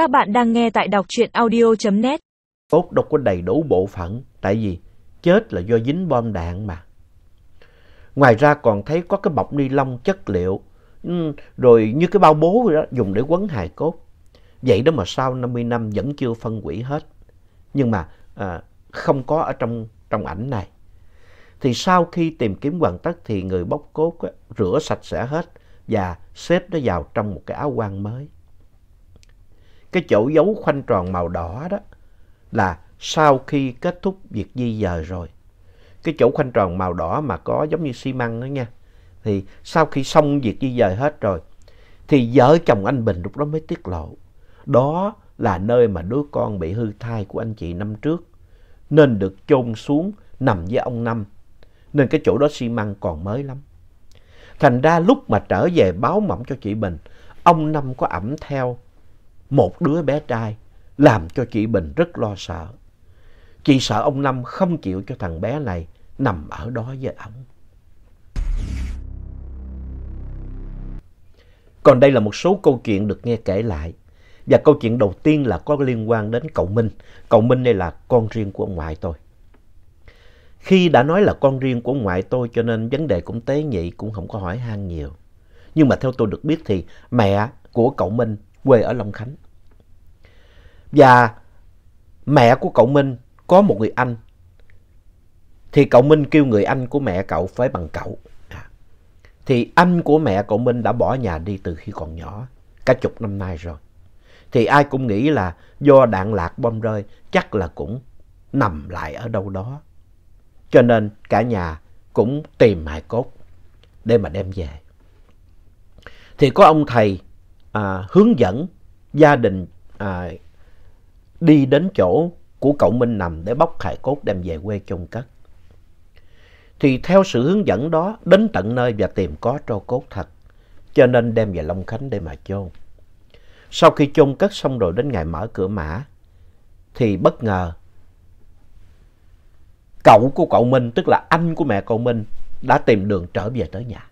Các bạn đang nghe tại đọc truyện audio.net. Cốt đâu có đầy đủ bộ phận, tại vì chết là do dính bom đạn mà. Ngoài ra còn thấy có cái bọc ni lông chất liệu, ừ, rồi như cái bao bố vậy đó, dùng để quấn hài cốt. Vậy đó mà sau 50 năm vẫn chưa phân hủy hết. Nhưng mà à, không có ở trong, trong ảnh này. Thì sau khi tìm kiếm hoàn tất thì người bóc cốt á, rửa sạch sẽ hết và xếp nó vào trong một cái áo quan mới. Cái chỗ dấu khoanh tròn màu đỏ đó là sau khi kết thúc việc di dời rồi. Cái chỗ khoanh tròn màu đỏ mà có giống như xi măng đó nha. Thì sau khi xong việc di dời hết rồi thì vợ chồng anh Bình lúc đó mới tiết lộ. Đó là nơi mà đứa con bị hư thai của anh chị năm trước nên được chôn xuống nằm với ông Năm. Nên cái chỗ đó xi măng còn mới lắm. Thành ra lúc mà trở về báo mộng cho chị Bình, ông Năm có ẩm theo một đứa bé trai, làm cho chị Bình rất lo sợ. Chị sợ ông Năm không chịu cho thằng bé này nằm ở đó với ông. Còn đây là một số câu chuyện được nghe kể lại. Và câu chuyện đầu tiên là có liên quan đến cậu Minh. Cậu Minh đây là con riêng của ông ngoại tôi. Khi đã nói là con riêng của ông ngoại tôi cho nên vấn đề cũng tế nhị cũng không có hỏi han nhiều. Nhưng mà theo tôi được biết thì mẹ của cậu Minh quê ở Long Khánh. Và mẹ của cậu Minh có một người anh. Thì cậu Minh kêu người anh của mẹ cậu phải bằng cậu. À, thì anh của mẹ cậu Minh đã bỏ nhà đi từ khi còn nhỏ, cả chục năm nay rồi. Thì ai cũng nghĩ là do đạn lạc bom rơi chắc là cũng nằm lại ở đâu đó. Cho nên cả nhà cũng tìm hài cốt để mà đem về. Thì có ông thầy à, hướng dẫn gia đình à, đi đến chỗ của cậu Minh nằm để bóc hài cốt đem về quê chôn cất. Thì theo sự hướng dẫn đó đến tận nơi và tìm có tro cốt thật cho nên đem về Long Khánh để mà chôn. Sau khi chôn cất xong rồi đến ngày mở cửa mã thì bất ngờ cậu của cậu Minh tức là anh của mẹ cậu Minh đã tìm đường trở về tới nhà.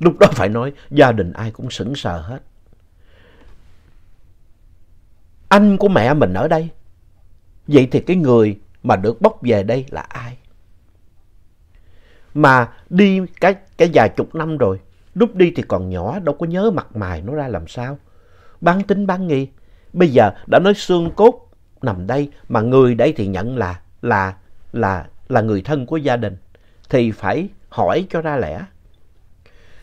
Lúc đó phải nói gia đình ai cũng sững sờ hết. Anh của mẹ mình ở đây. Vậy thì cái người mà được bóc về đây là ai? Mà đi cái, cái vài chục năm rồi, lúc đi thì còn nhỏ, đâu có nhớ mặt mày nó ra làm sao. Bán tính bán nghi. Bây giờ đã nói xương cốt nằm đây, mà người đây thì nhận là, là, là, là người thân của gia đình. Thì phải hỏi cho ra lẽ.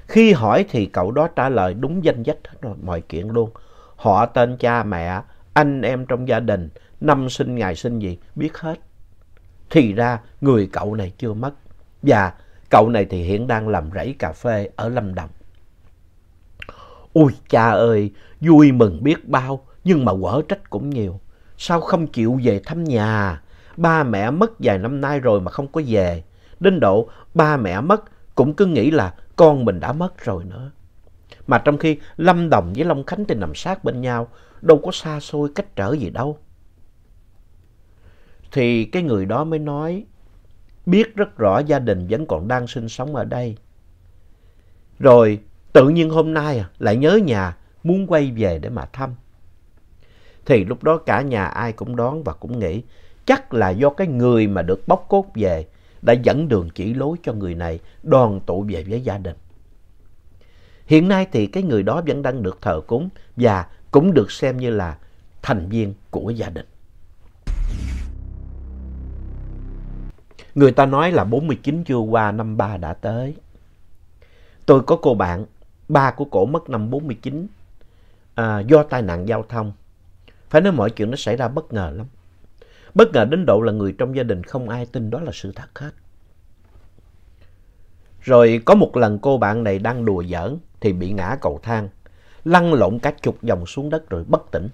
Khi hỏi thì cậu đó trả lời đúng danh dách hết rồi, mọi chuyện luôn. Họ tên cha mẹ, anh em trong gia đình, năm sinh ngày sinh gì, biết hết. Thì ra người cậu này chưa mất. Và cậu này thì hiện đang làm rẫy cà phê ở Lâm Đồng. Ôi cha ơi, vui mừng biết bao, nhưng mà quở trách cũng nhiều. Sao không chịu về thăm nhà? Ba mẹ mất vài năm nay rồi mà không có về. Đến độ ba mẹ mất cũng cứ nghĩ là con mình đã mất rồi nữa. Mà trong khi Lâm Đồng với Long Khánh thì nằm sát bên nhau, đâu có xa xôi cách trở gì đâu. Thì cái người đó mới nói, biết rất rõ gia đình vẫn còn đang sinh sống ở đây. Rồi tự nhiên hôm nay à, lại nhớ nhà, muốn quay về để mà thăm. Thì lúc đó cả nhà ai cũng đón và cũng nghĩ chắc là do cái người mà được bóc cốt về đã dẫn đường chỉ lối cho người này đoàn tụ về với gia đình. Hiện nay thì cái người đó vẫn đang được thờ cúng và cũng được xem như là thành viên của gia đình. Người ta nói là 49 chưa qua, năm ba đã tới. Tôi có cô bạn, ba của cổ mất năm 49 à, do tai nạn giao thông. Phải nói mọi chuyện nó xảy ra bất ngờ lắm. Bất ngờ đến độ là người trong gia đình không ai tin đó là sự thật hết. Rồi có một lần cô bạn này đang đùa giỡn thì bị ngã cầu thang, lăn lộn cả chục vòng xuống đất rồi bất tỉnh.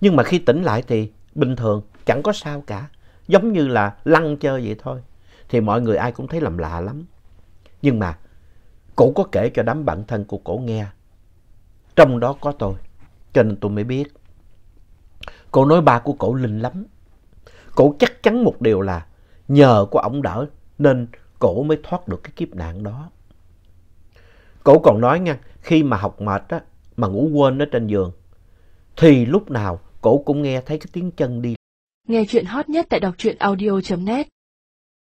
Nhưng mà khi tỉnh lại thì bình thường, chẳng có sao cả, giống như là lăn chơi vậy thôi. Thì mọi người ai cũng thấy làm lạ lắm. Nhưng mà cổ có kể cho đám bạn thân của cổ nghe. Trong đó có tôi, cho nên tôi mới biết cậu nói ba của cổ linh lắm. Cổ chắc chắn một điều là nhờ có ổng đỡ nên cổ mới thoát được cái kiếp nạn đó. Cổ còn nói nha, khi mà học mệt á, mà ngủ quên ở trên giường, thì lúc nào cổ cũng nghe thấy cái tiếng chân đi. Nghe chuyện hot nhất tại đọc truyện audio.net